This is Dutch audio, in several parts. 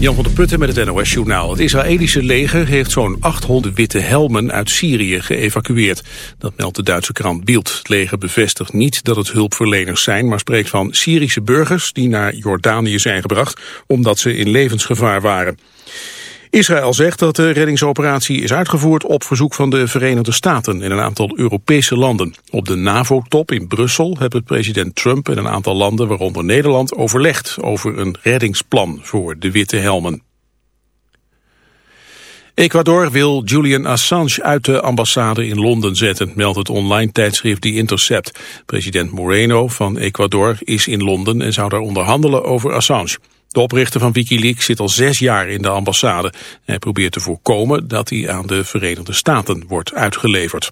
Jan van der Putten met het NOS-journaal. Het Israëlische leger heeft zo'n 800 witte helmen uit Syrië geëvacueerd. Dat meldt de Duitse krant Bild. Het leger bevestigt niet dat het hulpverleners zijn... maar spreekt van Syrische burgers die naar Jordanië zijn gebracht... omdat ze in levensgevaar waren. Israël zegt dat de reddingsoperatie is uitgevoerd op verzoek van de Verenigde Staten en een aantal Europese landen. Op de NAVO-top in Brussel hebben president Trump en een aantal landen, waaronder Nederland, overlegd over een reddingsplan voor de witte helmen. Ecuador wil Julian Assange uit de ambassade in Londen zetten, meldt het online tijdschrift The Intercept. President Moreno van Ecuador is in Londen en zou daar onderhandelen over Assange. De oprichter van Wikileaks zit al zes jaar in de ambassade. Hij probeert te voorkomen dat hij aan de Verenigde Staten wordt uitgeleverd.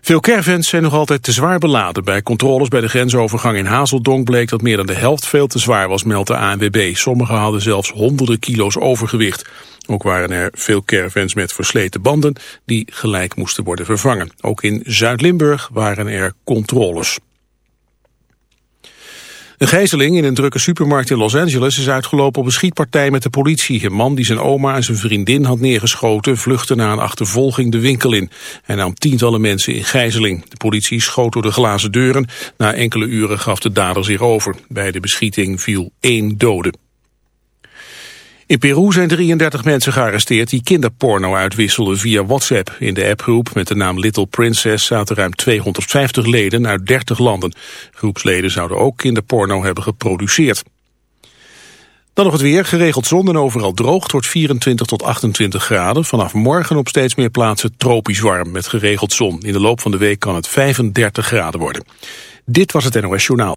Veel caravans zijn nog altijd te zwaar beladen. Bij controles bij de grensovergang in Hazeldonk bleek dat meer dan de helft veel te zwaar was, meldt de ANWB. Sommigen hadden zelfs honderden kilo's overgewicht. Ook waren er veel caravans met versleten banden die gelijk moesten worden vervangen. Ook in Zuid-Limburg waren er controles. Een gijzeling in een drukke supermarkt in Los Angeles is uitgelopen op een schietpartij met de politie. Een man die zijn oma en zijn vriendin had neergeschoten vluchtte na een achtervolging de winkel in. Hij nam tientallen mensen in gijzeling. De politie schoot door de glazen deuren. Na enkele uren gaf de dader zich over. Bij de beschieting viel één dode. In Peru zijn 33 mensen gearresteerd die kinderporno uitwisselden via WhatsApp. In de appgroep met de naam Little Princess zaten ruim 250 leden uit 30 landen. Groepsleden zouden ook kinderporno hebben geproduceerd. Dan nog het weer, geregeld zon en overal droog. Wordt 24 tot 28 graden. Vanaf morgen op steeds meer plaatsen tropisch warm met geregeld zon. In de loop van de week kan het 35 graden worden. Dit was het NOS Journaal.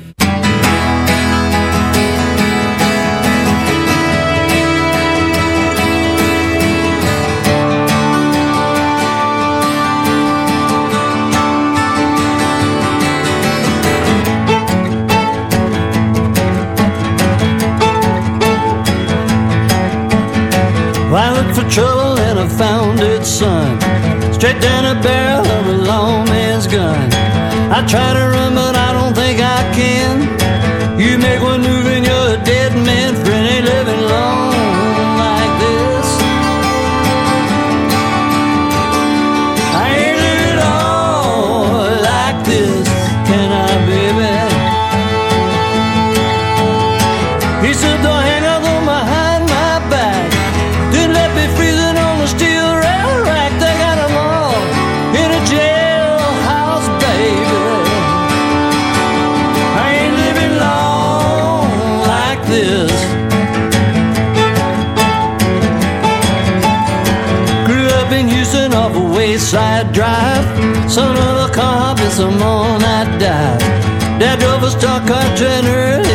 Trouble and I found son. Straight down a barrel of a lawman's gun. I try to run, but I don't think I can. cut dinner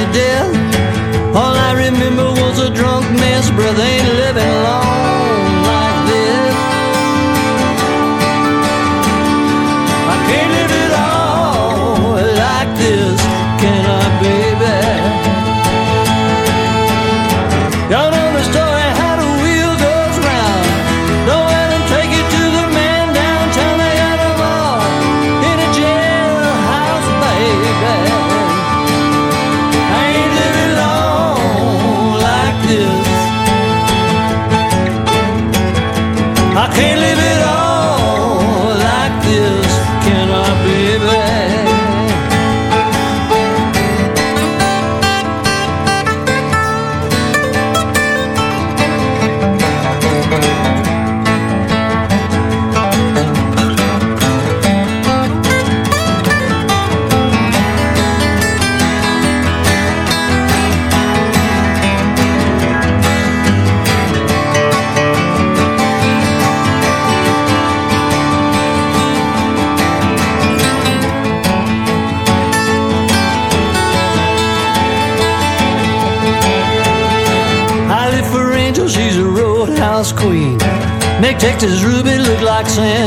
Texas Ruby look like Sandra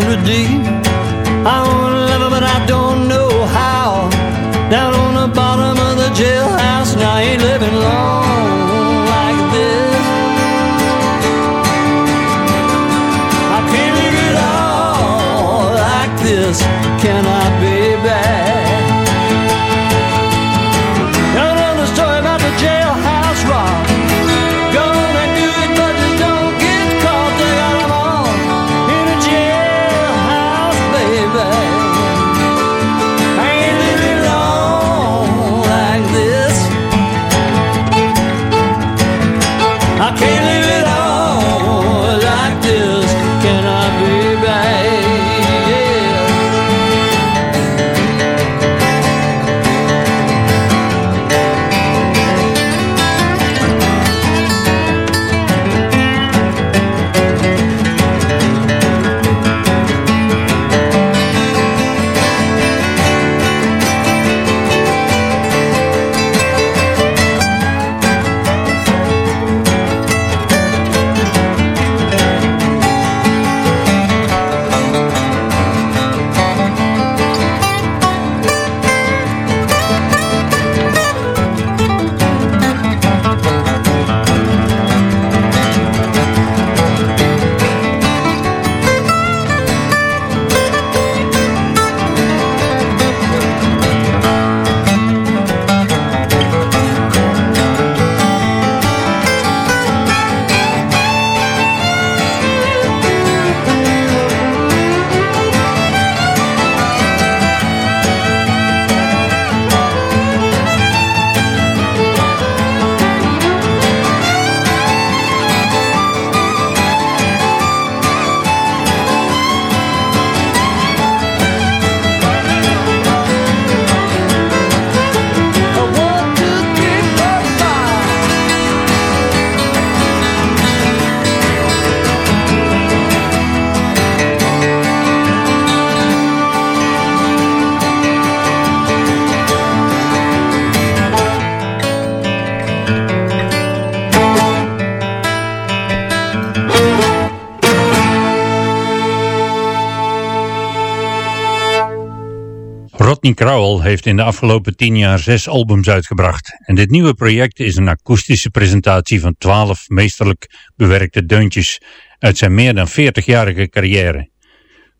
Rodney Crowell heeft in de afgelopen tien jaar zes albums uitgebracht. En dit nieuwe project is een akoestische presentatie van twaalf meesterlijk bewerkte deuntjes uit zijn meer dan 40-jarige carrière.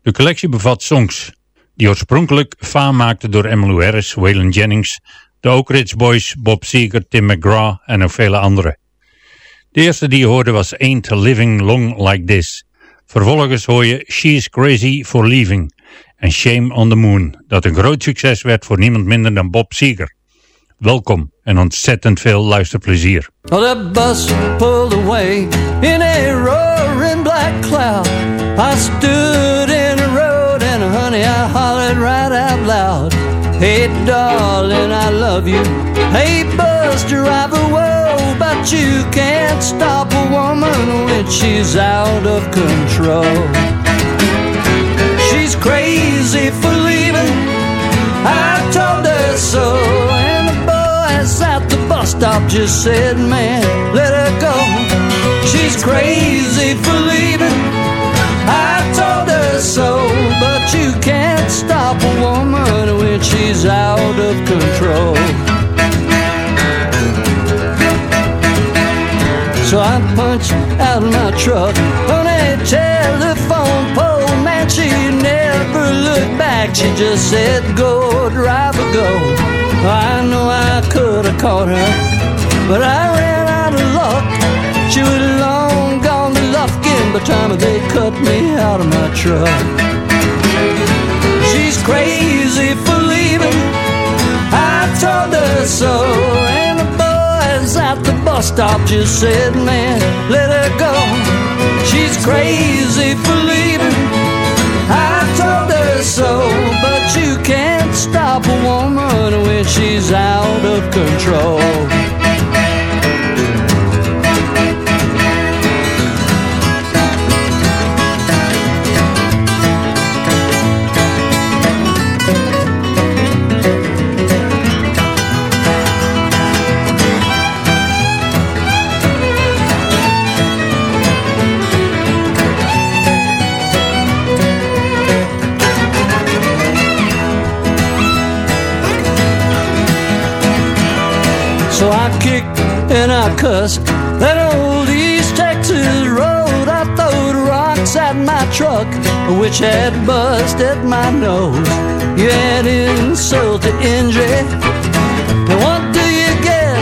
De collectie bevat songs die oorspronkelijk faam maakten door Emmylou Harris, Waylon Jennings, de Oak Ridge Boys, Bob Seger, Tim McGraw en nog vele anderen. De eerste die je hoorde was Ain't Living Long Like This. Vervolgens hoor je She's Crazy for Leaving en Shame on the Moon, dat een groot succes werd voor niemand minder dan Bob Seger. Welkom en ontzettend veel luisterplezier. Well, the bus pulled away in a roaring black cloud. I stood in the road and honey, I hollered right out loud. Hey, darling, I love you. Hey, bus driver, whoa, but you can't stop a woman when she's out of control. crazy for leaving. I told her so, and the boys at the bus stop just said, Man, let her go. She's crazy for leaving. I told her so, but you can't stop a woman when she's out of control. So I punched out my truck, on a telephone looked back. She just said, Go, driver, go. I know I could have caught her, but I ran out of luck. She was long gone to Lufkin by the time they cut me out of my truck. She's crazy for leaving. I told her so, and the boys at the bus stop just said, Man, let her go. She's crazy for leaving. I told her so, but you can't stop a woman when she's out of control. Cussed that old East Texas road. I throwed rocks at my truck, which had busted my nose. You add insult to injury. And what do you get?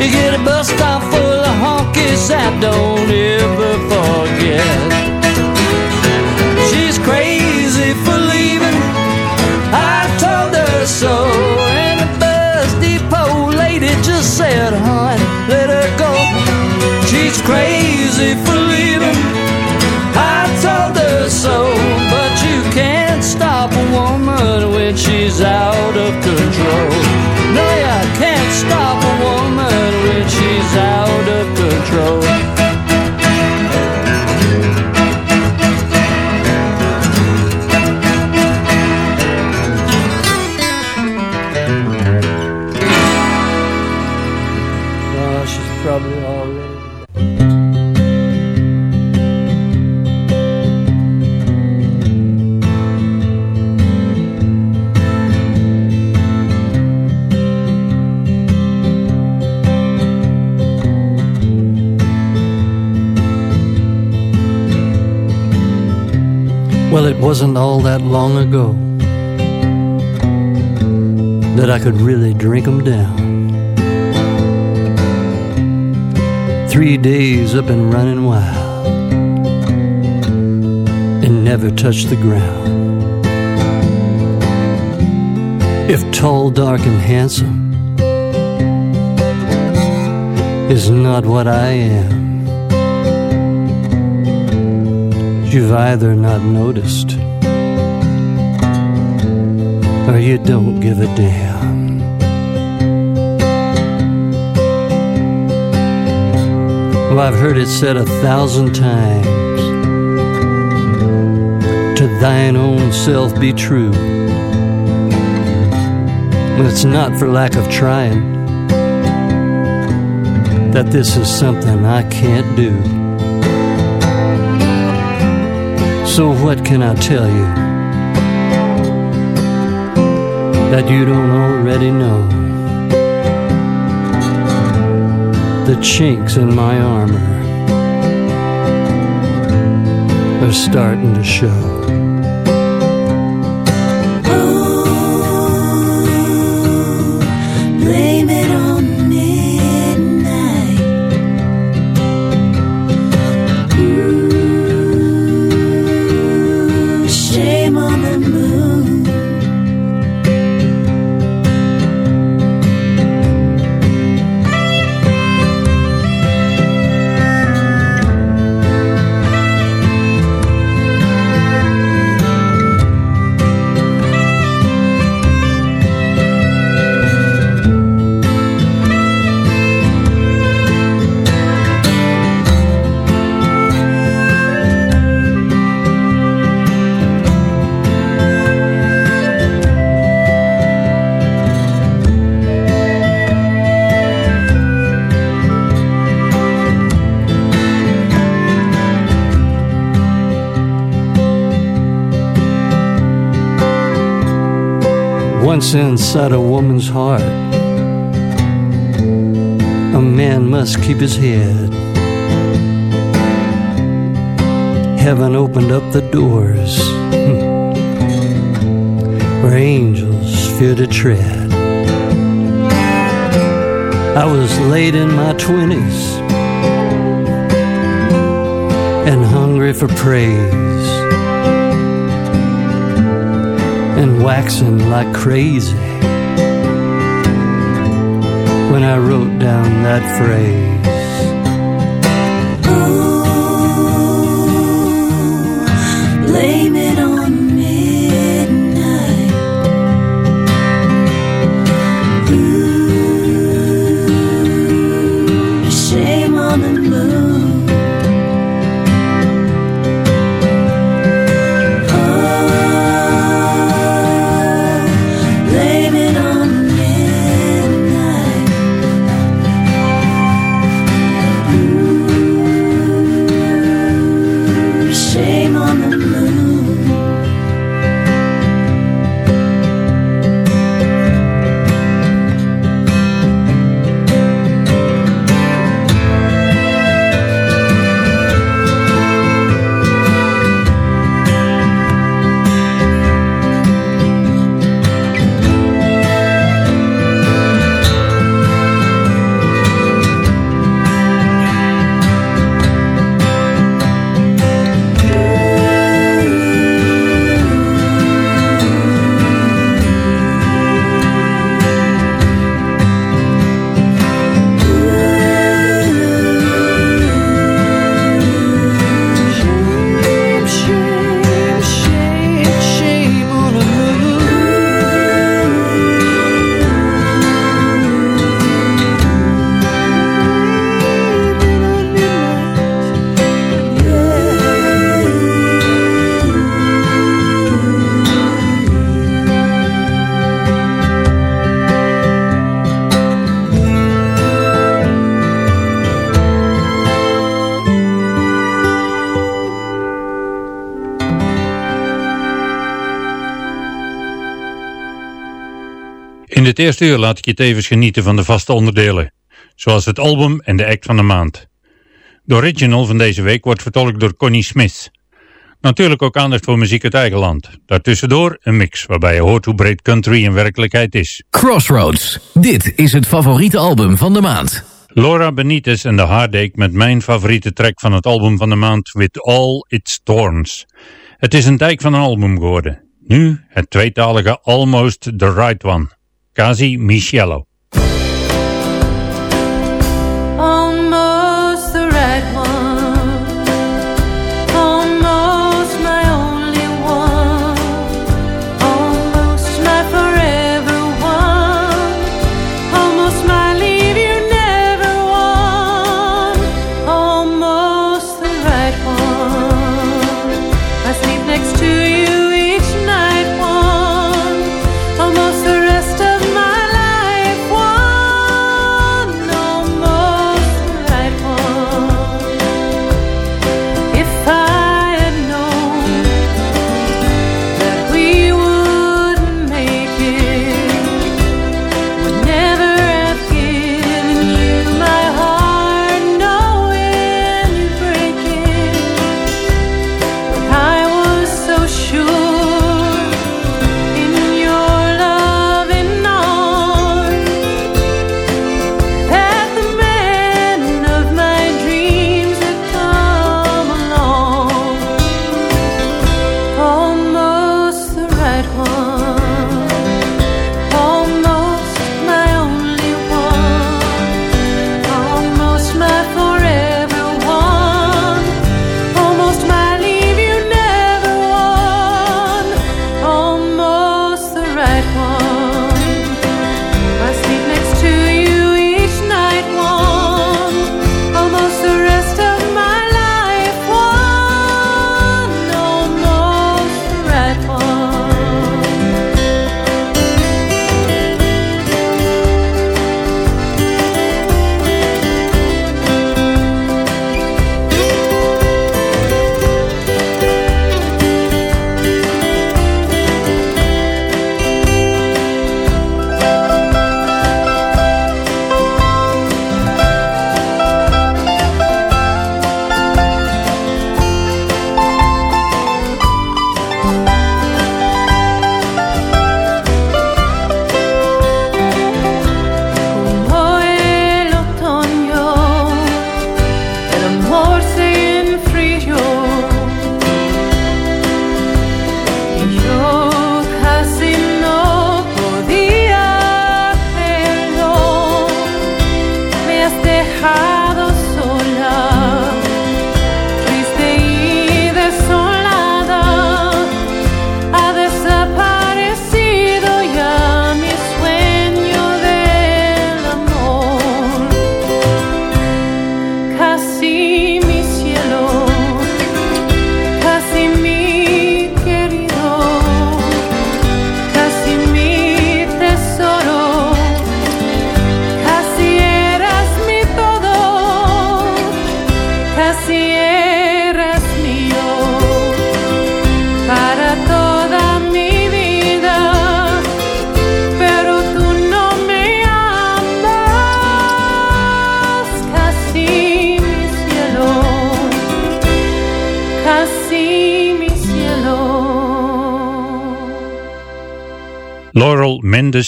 You get a bus stop full of honkies that don't out. Well, it wasn't all that long ago that I could really drink 'em down. Three days up and running wild and never touched the ground. If tall, dark, and handsome is not what I am, you've either not noticed or you don't give a damn. Well, I've heard it said a thousand times to thine own self be true. But it's not for lack of trying that this is something I can't do. So, what can I tell you that you don't already know? The chinks in my armor are starting to show. Once inside a woman's heart. A man must keep his head. Heaven opened up the doors hmm. where angels fear to tread. I was late in my twenties and hungry for praise and waxing like crazy when I wrote down that phrase. Ooh, Blame it Dit eerste uur laat ik je tevens genieten van de vaste onderdelen, zoals het album en de act van de maand. De original van deze week wordt vertolkt door Connie Smith. Natuurlijk ook aandacht voor muziek uit eigen land. Daartussendoor een mix waarbij je hoort hoe breed country in werkelijkheid is. Crossroads. Dit is het favoriete album van de maand. Laura Benitez en The Heartache met mijn favoriete track van het album van de maand With All Its Thorns. Het is een dijk van een album geworden. Nu het tweetalige Almost the Right One. Kazi Michielo.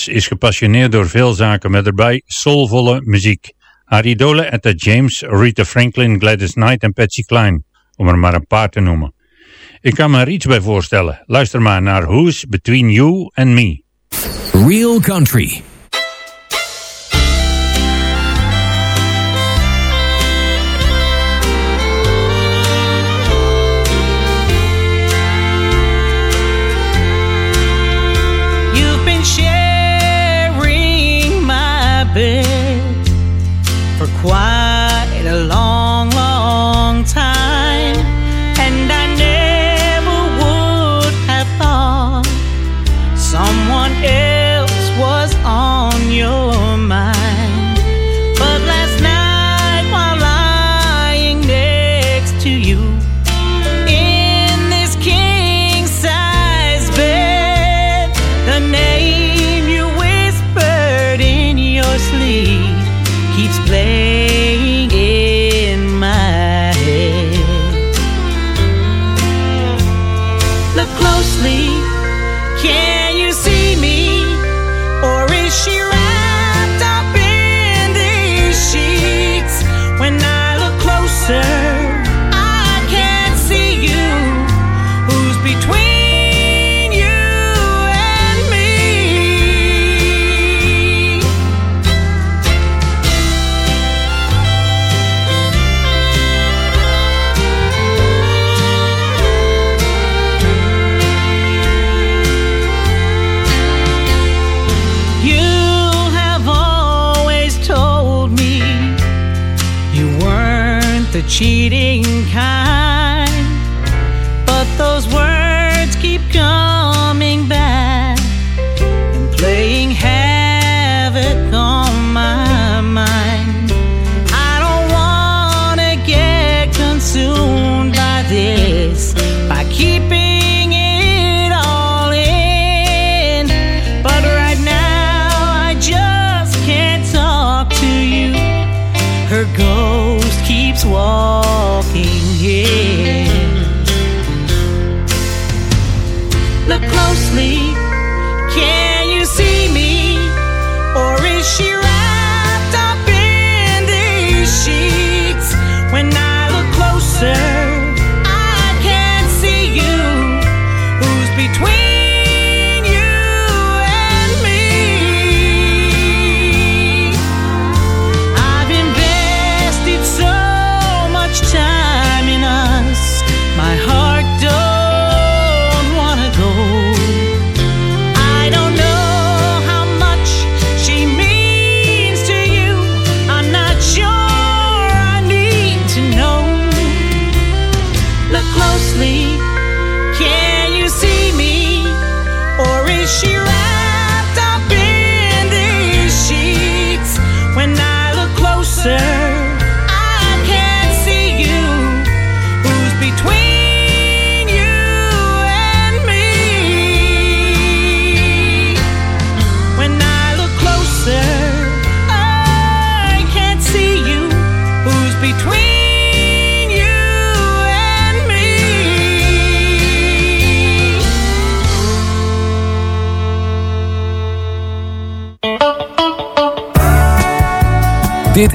Is gepassioneerd door veel zaken met erbij soulvolle muziek. Haar idolen Etta James, Rita Franklin, Gladys Knight en Patsy Cline, om er maar een paar te noemen. Ik kan me er iets bij voorstellen. Luister maar naar Who's Between You and Me. Real Country. 还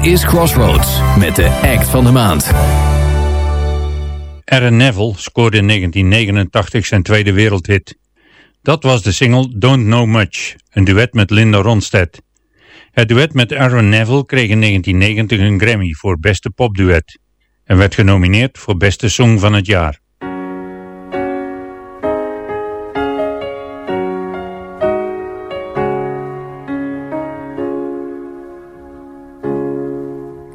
Is Crossroads met de act van de maand. Aaron Neville scoorde in 1989 zijn tweede wereldhit. Dat was de single Don't Know Much, een duet met Linda Ronstadt. Het duet met Aaron Neville kreeg in 1990 een Grammy voor beste popduet en werd genomineerd voor beste song van het jaar.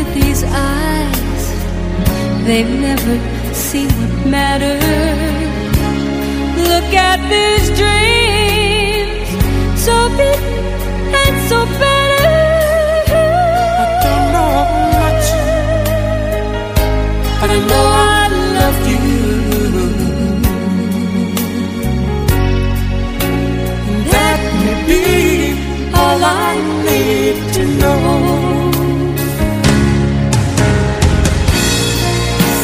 At these eyes, they've never seen what matters. Look at these dreams, so big and so better.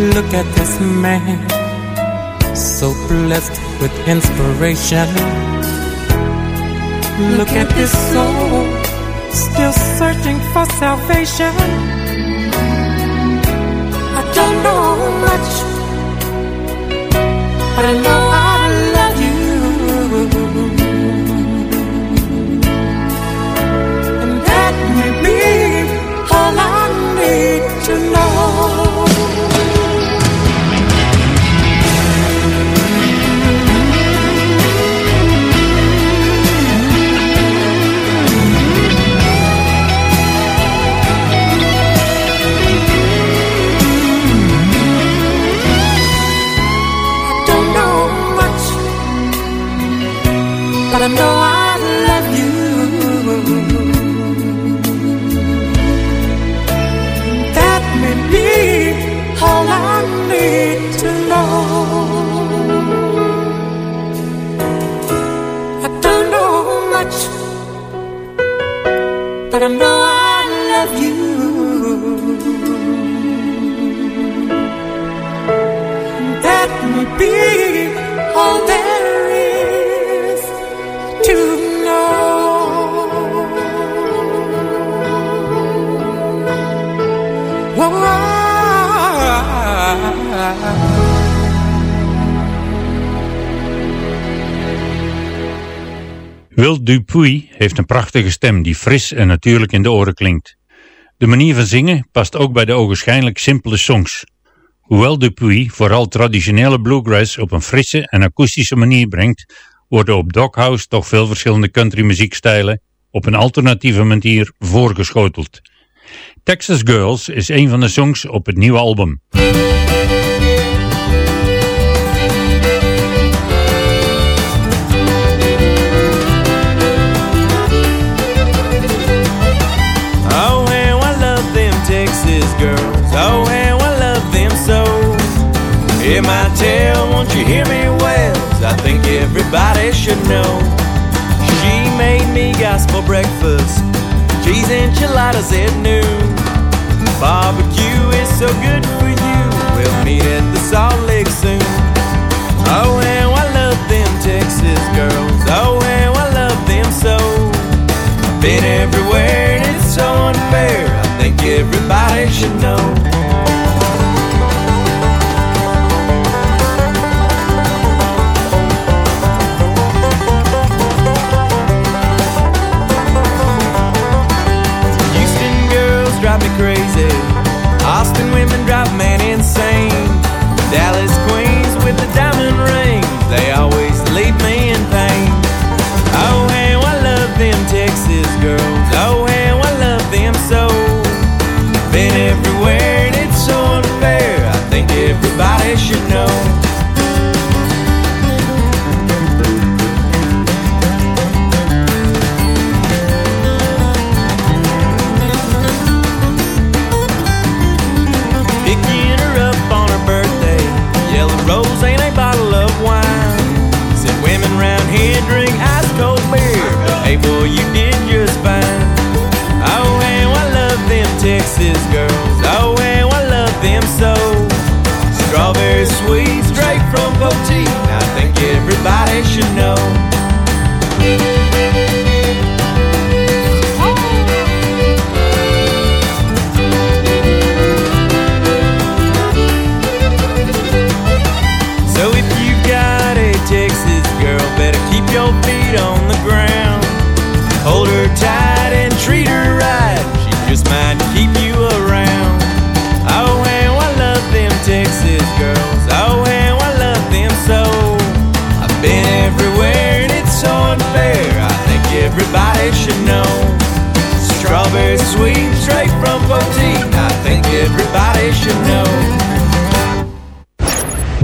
Look at this man, so blessed with inspiration. Look at this soul, still searching for salvation. I don't know much, but I know I Will Dupuis heeft een prachtige stem die fris en natuurlijk in de oren klinkt. De manier van zingen past ook bij de ogenschijnlijk simpele songs. Hoewel Dupuis vooral traditionele bluegrass op een frisse en akoestische manier brengt, worden op Doghouse toch veel verschillende country muziekstijlen op een alternatieve manier voorgeschoteld. Texas Girls is een van de songs op het nieuwe album. Texas girls. Oh, how I love them so. Hear my tale, won't you hear me well? I think everybody should know. She made me gospel breakfast, cheese enchiladas at noon. Barbecue is so good for you. We'll meet at the Salt Lake soon. Oh, how I love them Texas girls. Oh, how I love them so. Been everywhere and it's so unfair. I should know. Houston girls drive me crazy. Austin women drive man insane. Dallas queens with the diamond rings. Sweet straight from Poteet. I think everybody should know.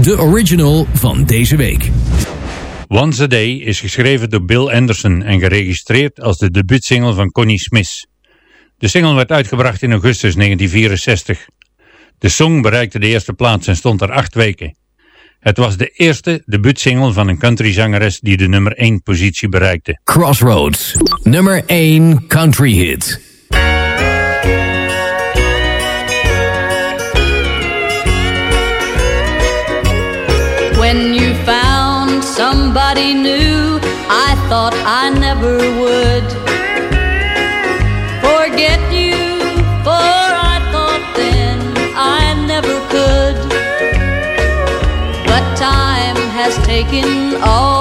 De original van deze week. Once a Day is geschreven door Bill Anderson en geregistreerd als de debuutsingle van Connie Smith. De single werd uitgebracht in augustus 1964. De song bereikte de eerste plaats en stond er acht weken. Het was de eerste debuutsingle van een countryzangeres die de nummer 1 positie bereikte. Crossroads, nummer 1 country hit. When you found somebody new, I thought I never would forget you, for I thought then I never could. But time has taken all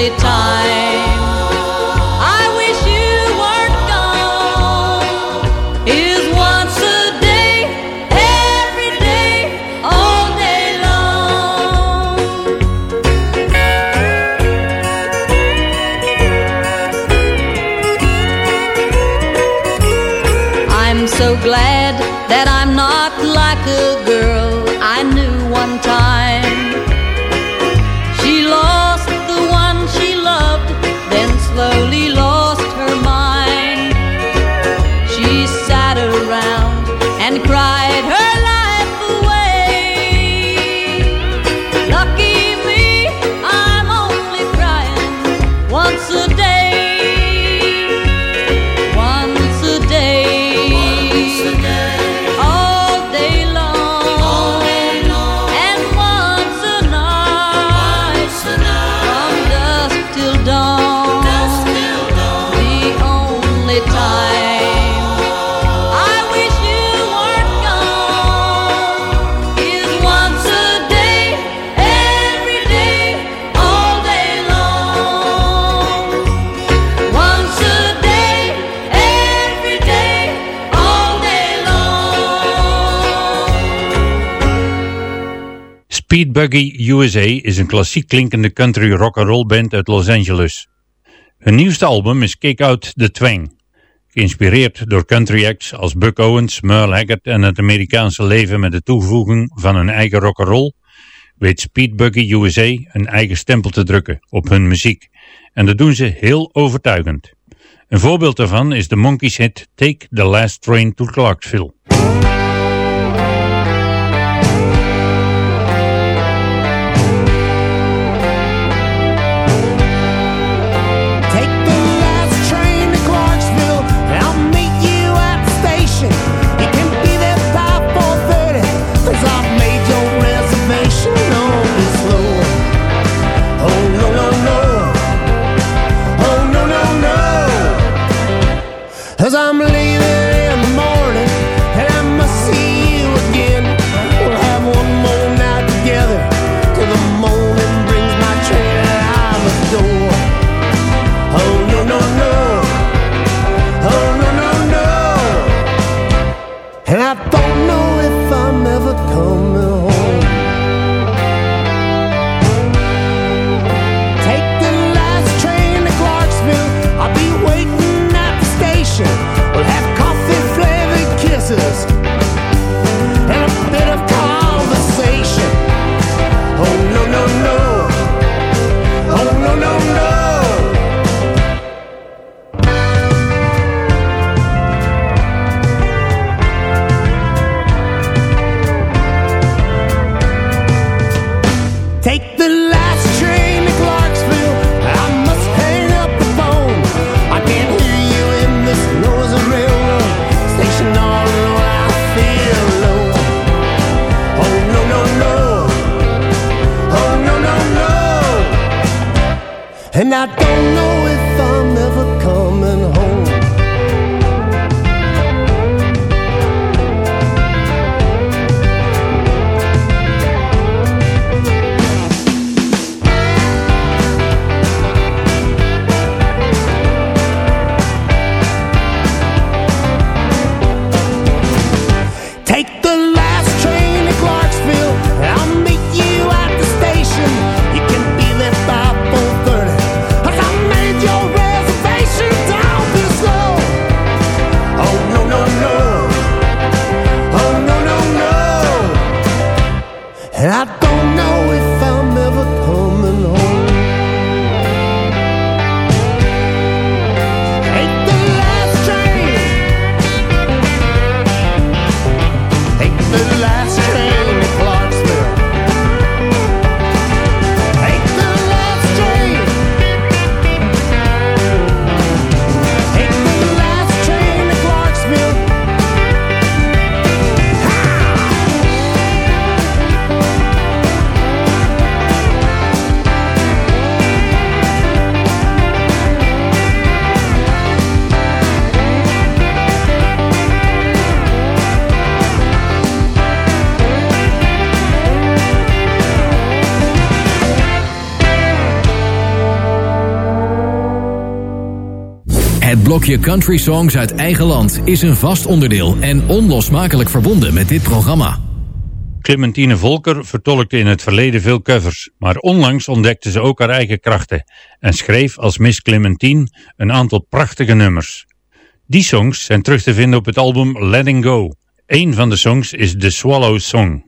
only time I wish you weren't gone is once a day, every day, all day long. I'm so glad that I'm not like a Buggy USA is een klassiek klinkende country rock and roll band uit Los Angeles. Hun nieuwste album is Kick Out the Twang. Geïnspireerd door country acts als Buck Owens, Merle Haggard en het Amerikaanse leven met de toevoeging van hun eigen rock and roll, weet Speed Buggy USA een eigen stempel te drukken op hun muziek. En dat doen ze heel overtuigend. Een voorbeeld daarvan is de Monkeys hit Take the Last Train to Clarksville. Blokje country songs uit eigen land is een vast onderdeel en onlosmakelijk verbonden met dit programma. Clementine Volker vertolkte in het verleden veel covers, maar onlangs ontdekte ze ook haar eigen krachten en schreef als Miss Clementine een aantal prachtige nummers. Die songs zijn terug te vinden op het album Letting Go. Een van de songs is The Swallow Song.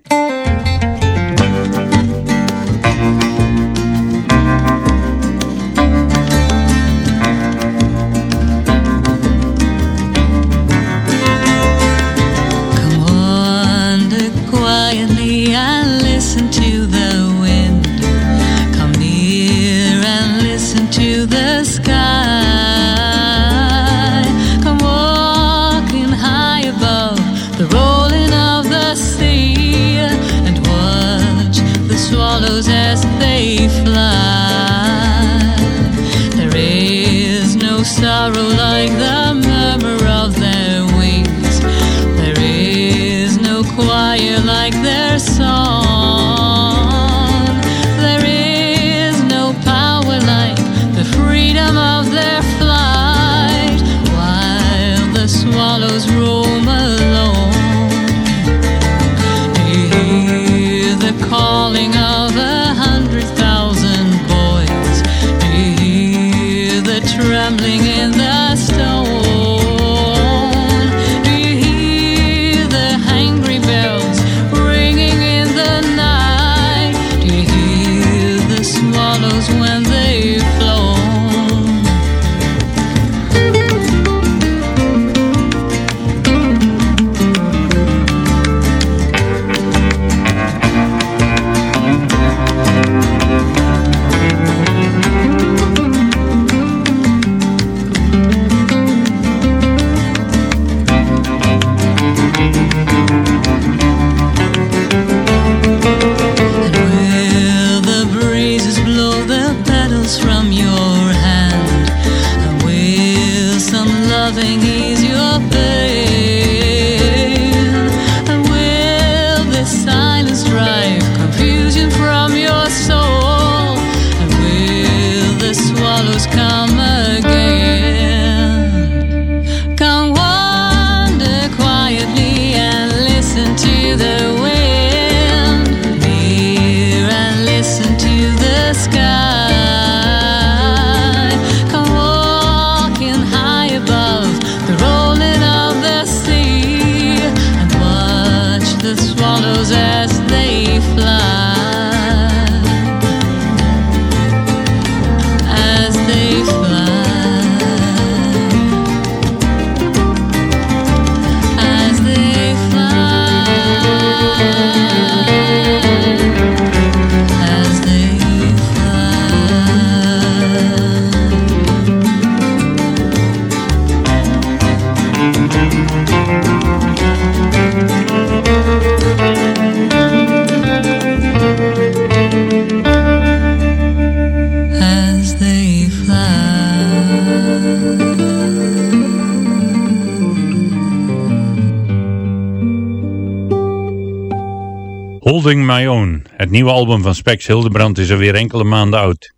Het nieuwe album van Spex Hildebrand, is alweer enkele maanden oud.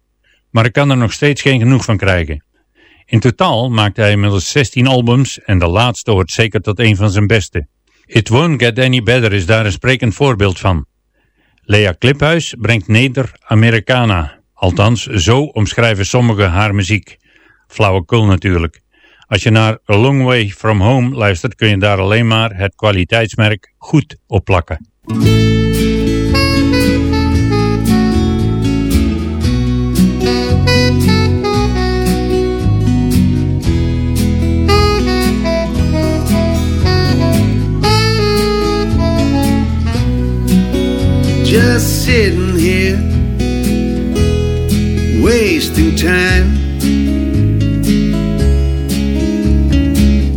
Maar ik kan er nog steeds geen genoeg van krijgen. In totaal maakte hij inmiddels 16 albums en de laatste hoort zeker tot een van zijn beste. It Won't Get Any Better is daar een sprekend voorbeeld van. Lea Kliphuis brengt Neder-Americana. Althans, zo omschrijven sommigen haar muziek. Flauwekul natuurlijk. Als je naar A Long Way From Home luistert kun je daar alleen maar het kwaliteitsmerk goed op plakken. Just sitting here, wasting time.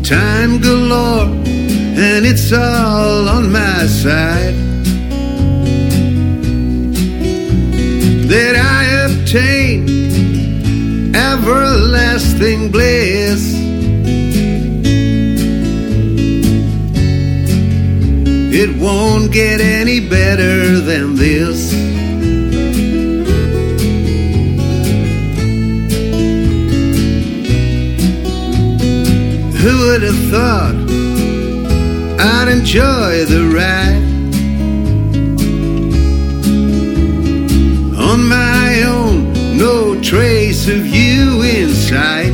Time galore, and it's all on my side. That I obtain everlasting bliss. It won't get any better than this. Who would have thought I'd enjoy the ride on my own, no trace of you in sight.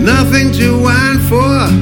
Nothing to whine for,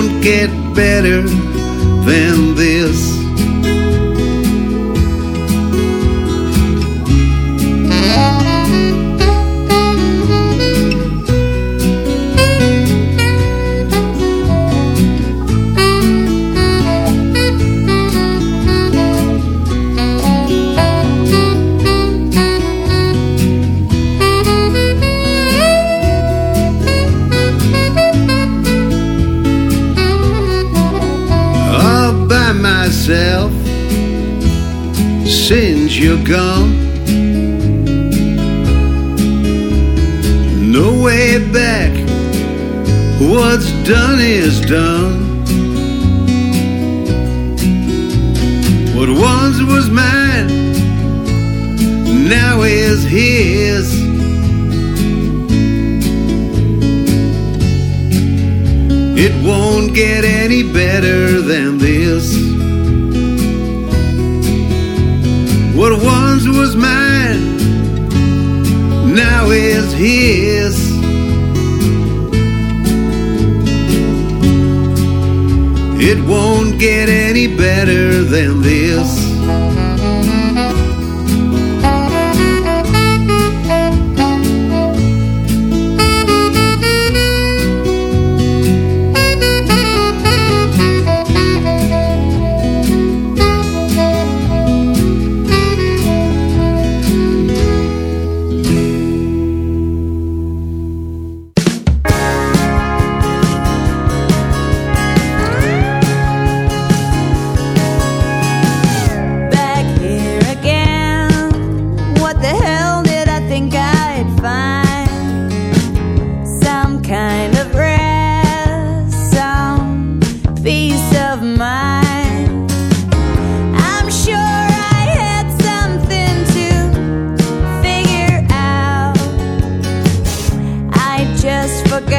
Won't get better than this. You're gone. just forget.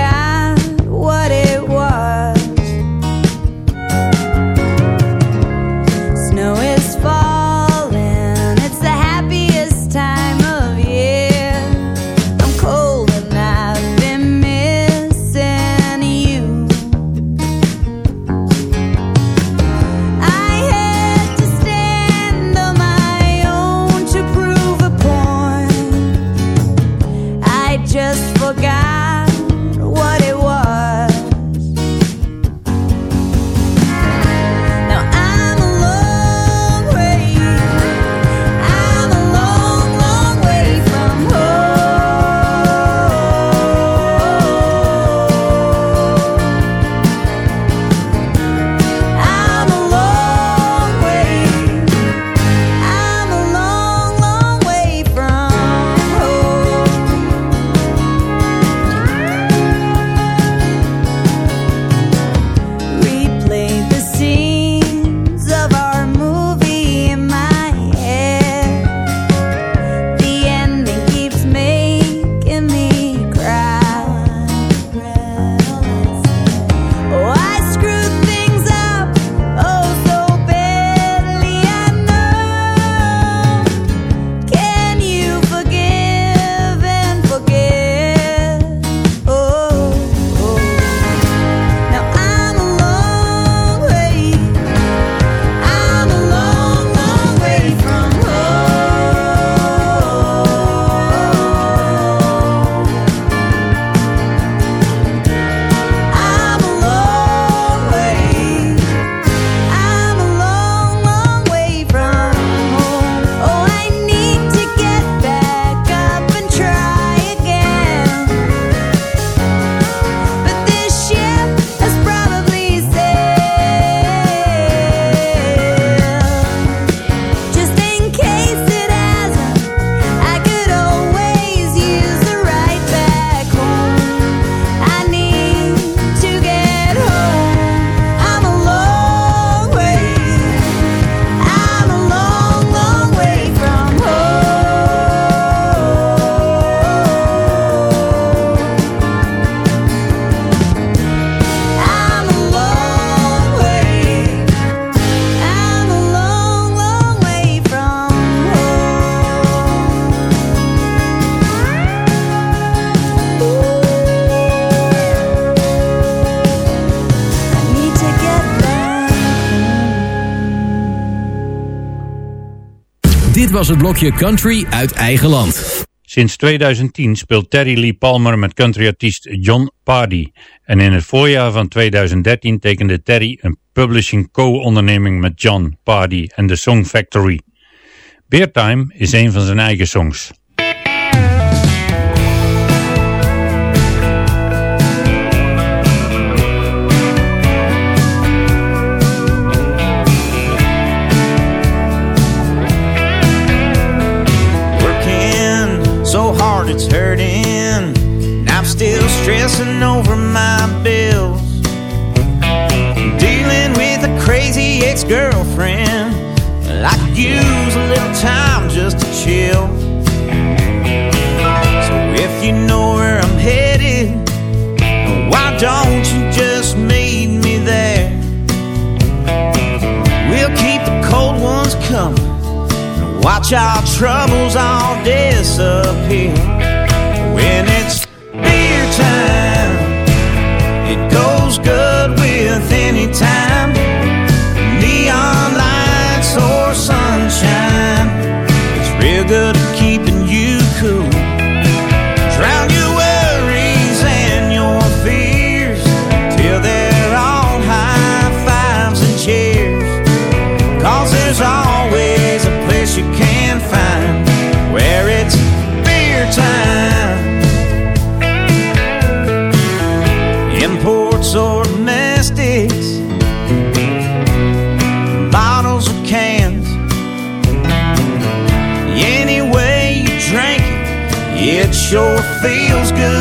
Was het blokje Country uit eigen land. Sinds 2010 speelt Terry Lee Palmer met countryartiest John Pardy. En in het voorjaar van 2013 tekende Terry een publishing co-onderneming met John Pardy en The Song Factory. Beertime is een van zijn eigen songs. It's hurting. And I'm still stressing over my bills. Dealing with a crazy ex girlfriend. I could use a little time just to chill. So if you know where I'm headed, why don't you just meet me there? We'll keep the cold ones coming. Watch our troubles all disappear when it's beer time. It goes good with any time. Feels good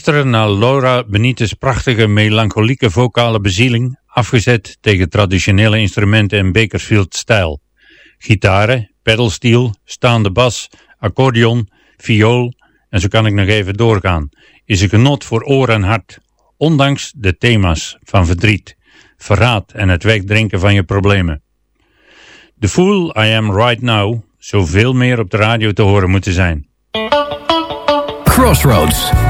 Luisteren naar Laura Benitez' prachtige melancholieke vocale bezieling, afgezet tegen traditionele instrumenten en Bakersfield-stijl. Gitaren, pedalsteel, staande bas, accordeon, viool en zo kan ik nog even doorgaan, is een genot voor oor en hart, ondanks de thema's van verdriet, verraad en het wegdrinken van je problemen. The Fool I Am Right Now zou veel meer op de radio te horen moeten zijn. Crossroads.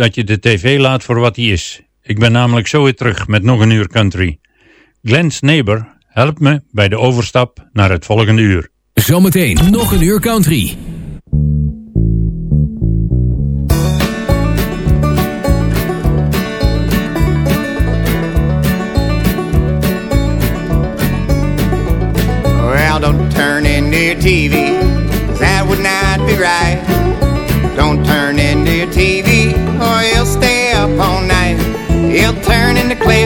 Dat je de tv laat voor wat die is. Ik ben namelijk zo weer terug met nog een uur country. Glenn's Neighbor helpt me bij de overstap naar het volgende uur. Zometeen nog een uur country. Well, don't turn into your TV, 'cause that would not be right.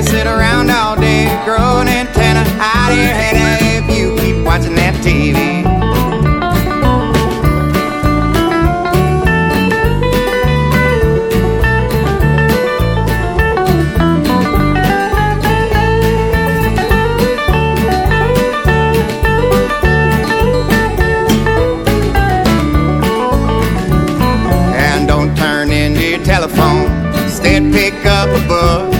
Sit around all day, grow an antenna out of your head if you keep watching that TV. And don't turn into your telephone. Instead, pick up a book.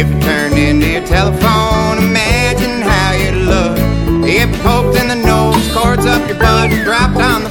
If you turn into your telephone, imagine how you'd look. If poked in the nose, cords up your butt, dropped on the